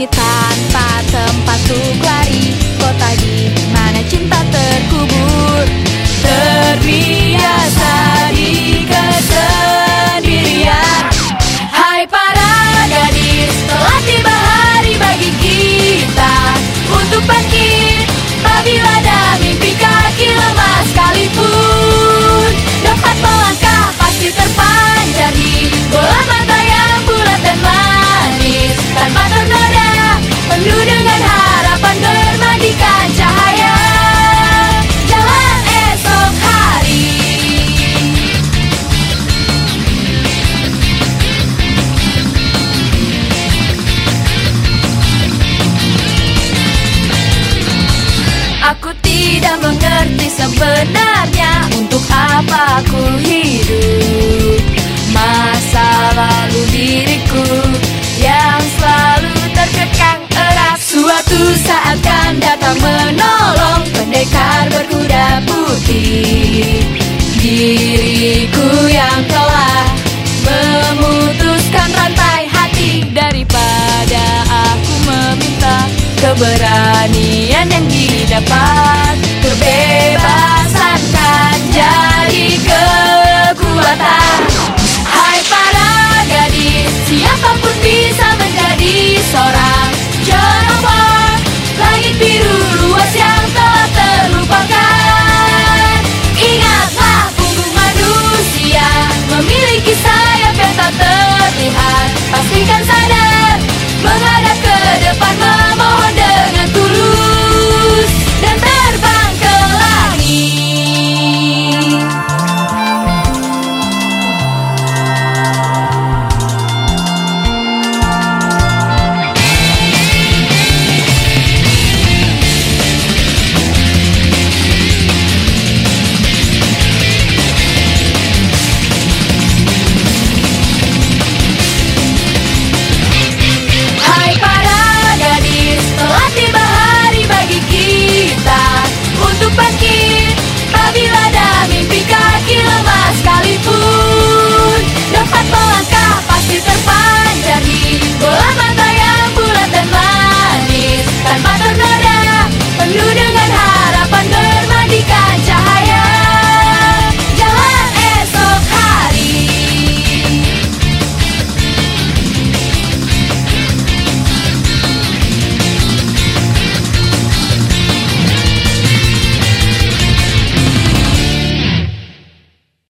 Bonita Aku tidak mengerti sebenarnya Untuk apa keberanian yang didapat. Kebebasan kan